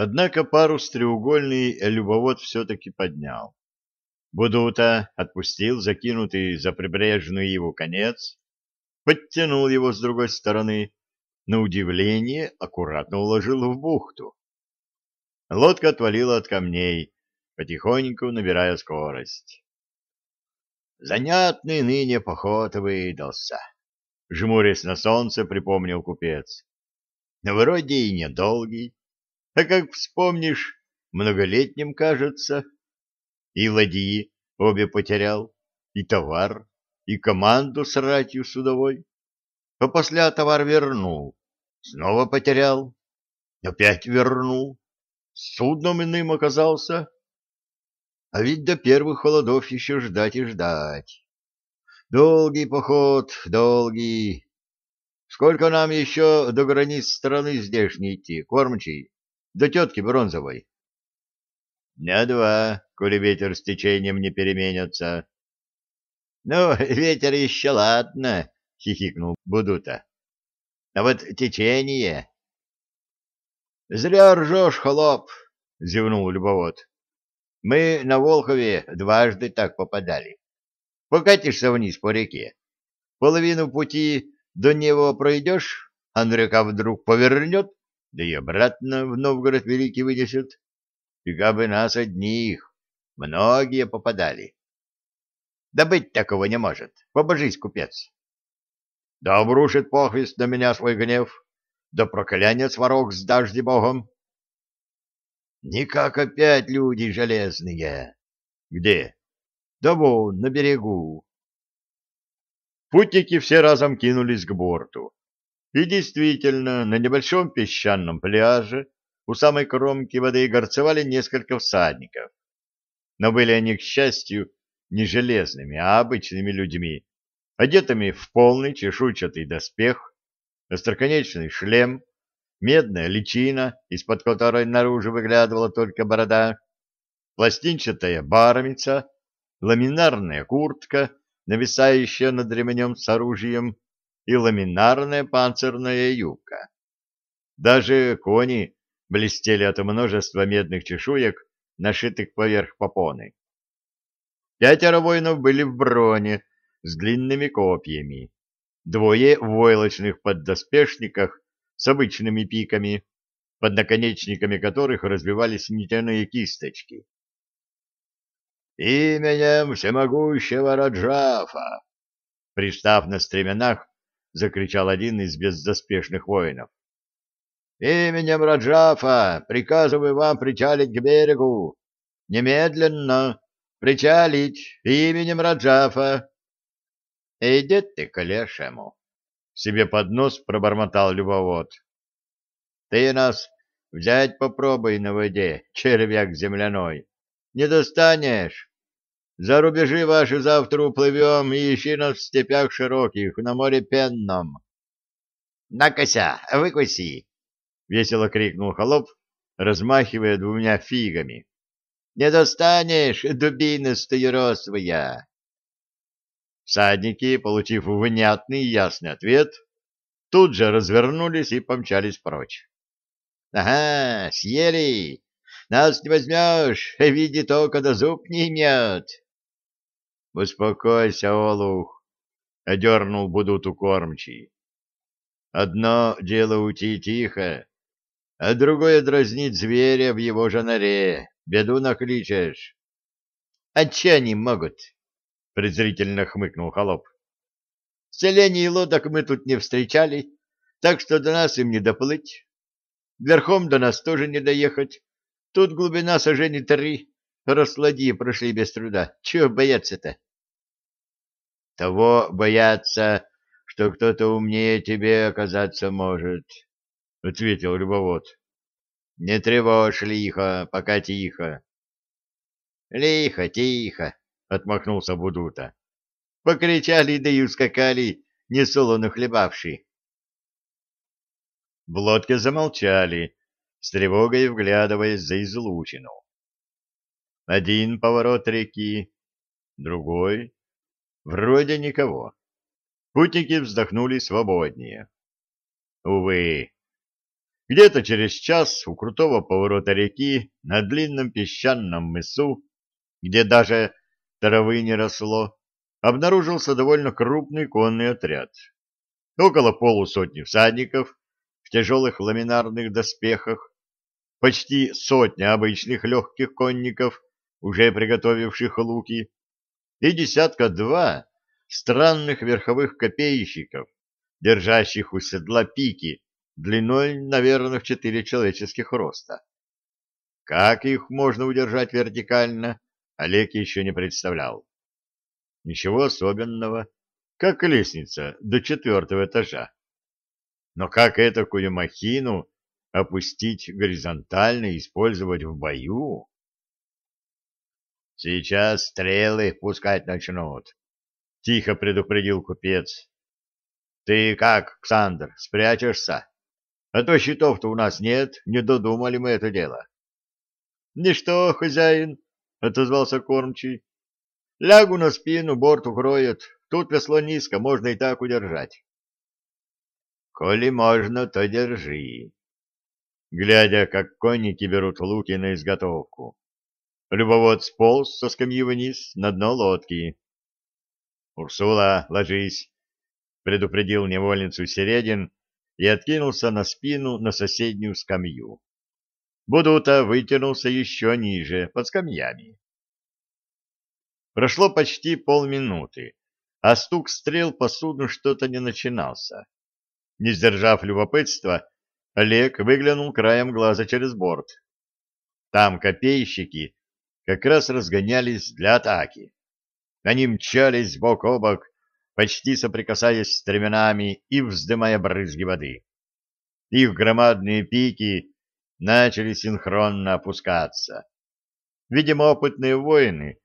Однако парус треугольный любовод все-таки поднял. Будута отпустил закинутый за прибрежную его конец, подтянул его с другой стороны, на удивление аккуратно уложил в бухту. Лодка отвалила от камней, потихоньку набирая скорость. Занятный ныне поход выдался. Жмурясь на солнце, припомнил купец. Вроде и недолгий, а как вспомнишь, многолетним кажется. И ладьи обе потерял, и товар, и команду с ратью судовой. А после товар вернул, снова потерял, опять вернул, судном иным оказался. А ведь до первых холодов еще ждать и ждать. Долгий поход, долгий. Сколько нам еще до границ страны здешней идти, кормчий, до тетки Бронзовой? Дня два, коли ветер с течением не переменится. Ну, ветер еще ладно, хихикнул Будута. А вот течение... Зря ржешь, холоп, зевнул любовод. Мы на Волхове дважды так попадали. Покатишься вниз по реке. Половину пути до него пройдешь, а вдруг повернет, да и обратно в Новгород Великий вынесет. И бы нас одних, многие попадали. Да быть такого не может, побожись, купец. Да обрушит похвист на меня свой гнев, да проклянет сварог с дожди богом. Никак опять люди железные. Где? Да вон, на берегу. Путники все разом кинулись к борту. И действительно, на небольшом песчаном пляже у самой кромки воды горцевали несколько всадников. Но были они, к счастью, не железными, а обычными людьми, одетыми в полный чешуйчатый доспех, остроконечный шлем, медная личина, из-под которой наружу выглядывала только борода, пластинчатая бармица, ламинарная куртка, нависающая над ремнем с оружием, и ламинарная панцирная юбка. Даже кони блестели от множества медных чешуек, нашитых поверх попоны. Пятеро воинов были в броне с длинными копьями, двое в войлочных поддоспешниках с обычными пиками, под наконечниками которых развивались нитяные кисточки. «Именем всемогущего Раджафа!» Пристав на стременах, закричал один из бездоспешных воинов. «Именем Раджафа приказываю вам причалить к берегу! Немедленно! Причалить! Именем Раджафа!» «Иди ты к лешему!» себе под нос пробормотал любовод. Ты нас взять попробуй на воде, червяк земляной. Не достанешь. За рубежи ваши завтра уплывем и ищи нас в степях широких, на море пенном. — Накося, выкуси! — весело крикнул холоп, размахивая двумя фигами. — Не достанешь, дубина стояросвая! Всадники, получив внятный и ясный ответ, тут же развернулись и помчались прочь. — Ага, съели! Нас не возьмешь, види то, когда зуб не имет. — Успокойся, Олух, — одернул Будуту кормчий. — Одно дело уйти тихо, а другое дразнить зверя в его же норе. Беду накличешь. — А че они могут? презрительно хмыкнул холоп. Селений лодок мы тут не встречали, так что до нас им не доплыть. Верхом до нас тоже не доехать. Тут глубина сожжений три. Расладьи прошли без труда. Чего бояться-то? Того бояться, что кто-то умнее тебе оказаться может, — ответил любовод. — Не тревожь лихо, пока тихо. — Лихо, тихо, — отмахнулся Будута. Покричали да и ускакали, не солоно хлебавши. В лодке замолчали, с тревогой вглядываясь за излучину. Один поворот реки, другой. Вроде никого. Путники вздохнули свободнее. Увы, Где-то через час у крутого поворота реки на длинном песчаном мысу, где даже травы не росло, обнаружился довольно крупный конный отряд. Около полусотни всадников в тяжелых ламинарных доспехах, почти сотня обычных легких конников, уже приготовивших луки, и десятка-два странных верховых копейщиков, держащих у седла пики, длиной, наверное, в четыре человеческих роста. Как их можно удержать вертикально, Олег еще не представлял. Ничего особенного, как лестница до четвертого этажа. Но как этакую махину опустить горизонтально и использовать в бою? Сейчас стрелы пускать начнут, — тихо предупредил купец. — Ты как, Ксандр, спрячешься? А то щитов-то у нас нет, не додумали мы это дело. — Ничто, хозяин, — отозвался кормчий. — Лягу на спину, борт укроет. Тут весло низко, можно и так удержать. — Коли можно, то держи. Глядя, как конники берут луки на изготовку. Любовод сполз со скамьи вниз на дно лодки. — Урсула, ложись! — предупредил невольницу Середин и откинулся на спину на соседнюю скамью. Будута вытянулся еще ниже, под скамьями. Прошло почти полминуты, а стук стрел по судну что-то не начинался. Не сдержав любопытства, Олег выглянул краем глаза через борт. Там копейщики как раз разгонялись для атаки. Они мчались бок о бок, почти соприкасаясь с стременами и вздымая брызги воды. Их громадные пики начали синхронно опускаться. Видимо, опытные воины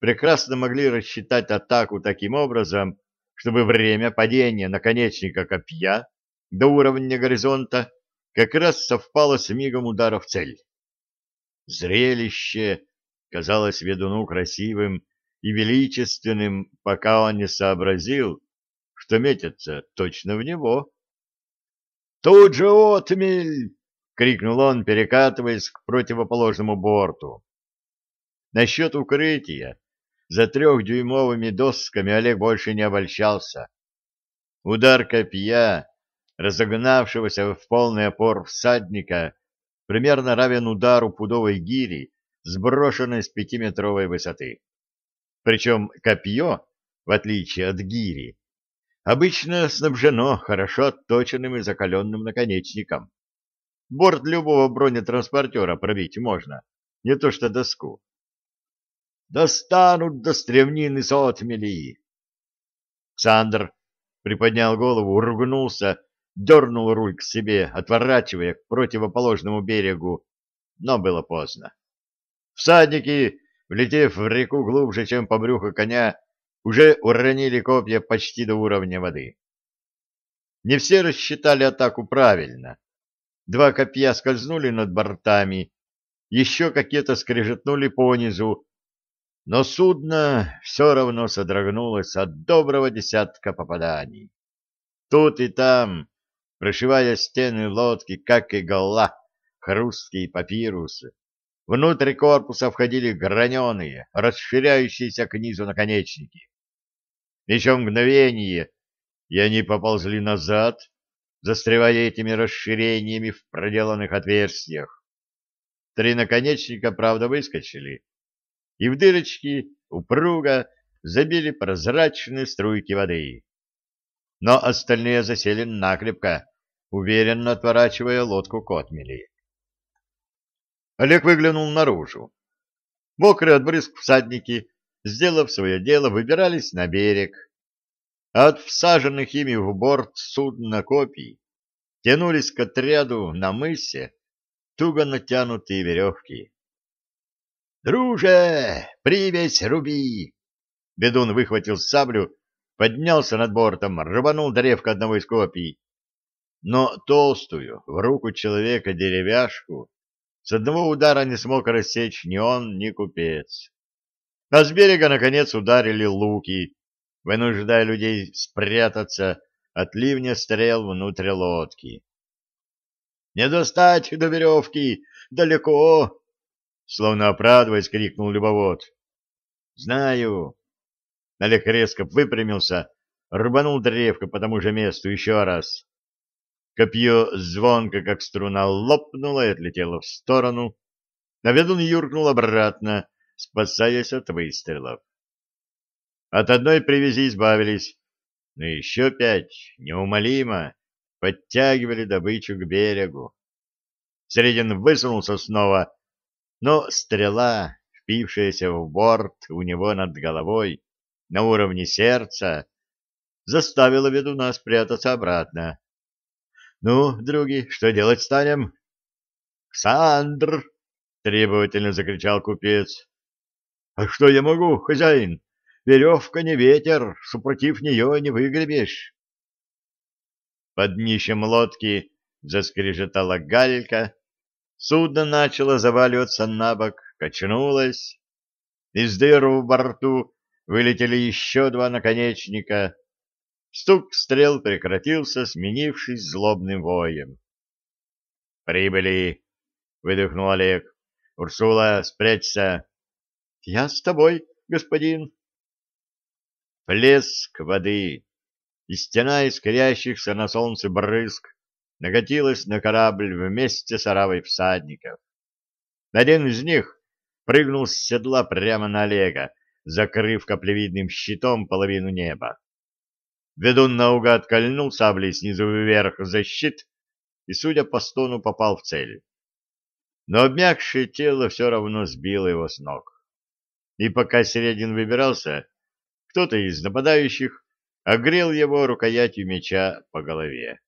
прекрасно могли рассчитать атаку таким образом, чтобы время падения наконечника копья до уровня горизонта как раз совпало с мигом удара в цель. Зрелище казалось ведуну красивым и величественным, пока он не сообразил, что метится точно в него. «Тут же отмель!» — крикнул он, перекатываясь к противоположному борту. Насчет укрытия за трехдюймовыми досками Олег больше не обольщался. Удар копья, разогнавшегося в полный опор всадника, примерно равен удару пудовой гири, сброшенной с пятиметровой высоты. Причем копье, в отличие от гири, обычно снабжено хорошо отточенным и закаленным наконечником. Борт любого бронетранспортера пробить можно, не то что доску. Достанут до стремнины сотмели. Ксандр приподнял голову, ругнулся, дернул руль к себе, отворачивая к противоположному берегу, но было поздно. Всадники, влетев в реку глубже, чем по брюху коня, уже уронили копья почти до уровня воды. Не все рассчитали атаку правильно. Два копья скользнули над бортами, еще какие-то скрежетнули понизу, но судно все равно содрогнулось от доброго десятка попаданий. Тут и там, прошивая стены лодки, как и гола, хрусткие папирусы, внутрь корпуса входили граненые, расширяющиеся к низу наконечники. Еще мгновение, и они поползли назад, застревая этими расширениями в проделанных отверстиях. Три наконечника, правда, выскочили, и в дырочки упруго забили прозрачные струйки воды. Но остальные засели накрепко, уверенно отворачивая лодку к отмели. Олег выглянул наружу. Мокрые от брызг всадники, сделав свое дело, выбирались на берег. От всаженных ими в борт судна копий тянулись к отряду на мысе туго натянутые веревки. «Друже, привязь руби!» Бедун выхватил саблю, поднялся над бортом, рванул древко одного из копий. Но толстую, в руку человека деревяшку, с одного удара не смог рассечь ни он, ни купец. А с берега, наконец, ударили луки, вынуждая людей спрятаться от ливня стрел внутрь лодки. Не достать до веревки! Далеко!» Словно оправдываясь, крикнул любовод. «Знаю!» Олег резко выпрямился, рубанул древко по тому же месту еще раз. Копье звонко, как струна, лопнуло и отлетело в сторону. А ведун юркнул обратно, спасаясь от выстрелов. От одной привязи избавились, но еще пять неумолимо подтягивали добычу к берегу. Средин высунулся снова, но стрела, впившаяся в борт у него над головой, на уровне сердца, заставила ведуна спрятаться обратно. — Ну, други, что делать станем? — Ксандр! — требовательно закричал купец. — А что я могу, хозяин? Веревка не ветер, супротив нее не выгребешь. Под днищем лодки заскрежетала галька, судно начало заваливаться на бок, качнулось. Из дыр в борту вылетели еще два наконечника. Стук стрел прекратился, сменившись злобным воем. «Прибыли!» — выдохнул Олег. «Урсула, спрячься!» «Я с тобой, господин!» Плеск воды и стена искрящихся на солнце брызг накатилась на корабль вместе с оравой всадников. Один из них прыгнул с седла прямо на Олега, закрыв каплевидным щитом половину неба. Ведун наугад кольнул саблей снизу вверх за щит и, судя по стону, попал в цель. Но обмякшее тело все равно сбило его с ног. И пока Середин выбирался, кто-то из нападающих огрел его рукоятью меча по голове.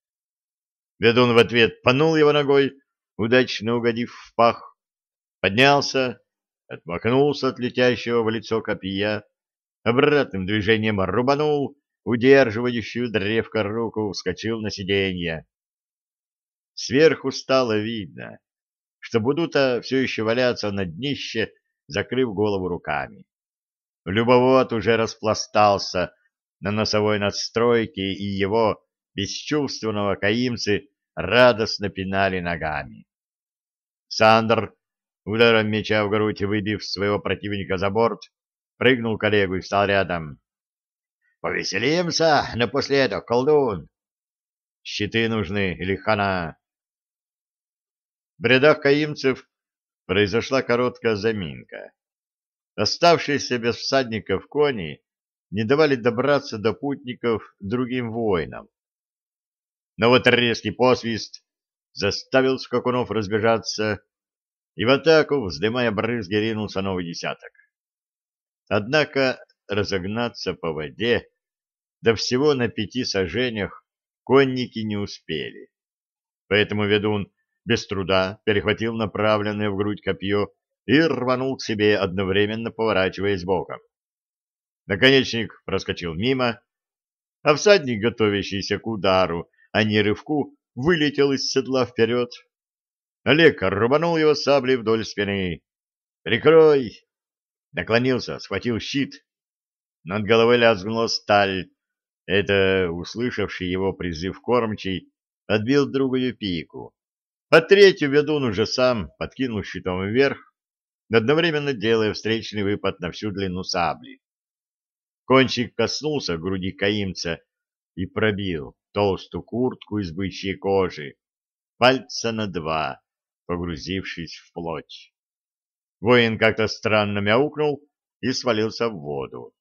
Ведун в ответ панул его ногой, удачно угодив в пах, поднялся, отмахнулся от летящего в лицо копья, обратным движением рубанул удерживающую древко руку, вскочил на сиденье. Сверху стало видно, что Будута все еще валяться на днище, закрыв голову руками. Любовод уже распластался на носовой надстройке, и его, бесчувственного каимцы, радостно пинали ногами. Сандр, ударом меча в грудь выбив своего противника за борт, прыгнул к Олегу и встал рядом. — Повеселимся напоследок, колдун! — Щиты нужны или хана? В рядах каимцев произошла короткая заминка. Оставшиеся без всадников кони не давали добраться до путников другим воинам. Но вот резкий посвист заставил скакунов разбежаться, и в атаку, вздымая брызги, ринулся новый десяток. Однако разогнаться по воде до всего на пяти сажениях конники не успели. Поэтому ведун без труда перехватил направленное в грудь копье и рванул к себе, одновременно поворачиваясь боком. Наконечник проскочил мимо, а всадник, готовящийся к удару, а не рывку, вылетел из седла вперед. Олег рубанул его саблей вдоль спины. «Прикрой!» Наклонился, схватил щит. Над головой лязгнула сталь. Это, услышавший его призыв кормчий, отбил другую пику. А третью ведун уже сам подкинул щитом вверх, одновременно делая встречный выпад на всю длину сабли. Кончик коснулся груди каимца и пробил толстую куртку из бычьей кожи, пальца на два, погрузившись в плоть. Воин как-то странно мяукнул и свалился в воду.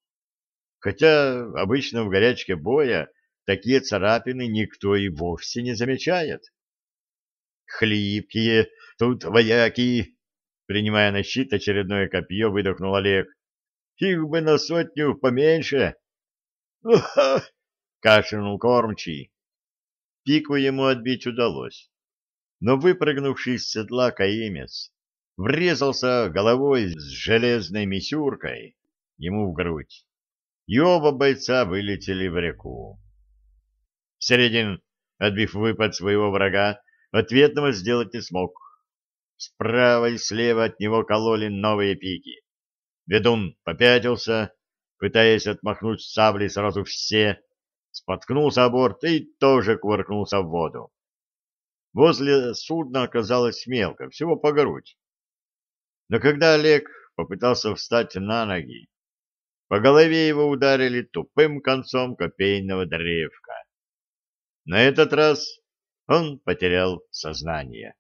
Хотя обычно в горячке боя такие царапины никто и вовсе не замечает. «Хлипкие тут вояки!» Принимая на щит очередное копье, выдохнул Олег. «Их бы на сотню поменьше!» «Уха!» — кашлянул кормчий. Пику ему отбить удалось, но выпрыгнувший из седла каимец врезался головой с железной мисюркой ему в грудь, и оба бойца вылетели в реку. Середин, отбив выпад своего врага, ответного сделать не смог. Справа и слева от него кололи новые пики. Ведун попятился, пытаясь отмахнуть саблей сразу все, споткнулся о борт и тоже кувыркнулся в воду. возле судна оказалось мелко, всего по грудь. Но когда Олег попытался встать на ноги, по голове его ударили тупым концом копейного древка. На этот раз он потерял сознание.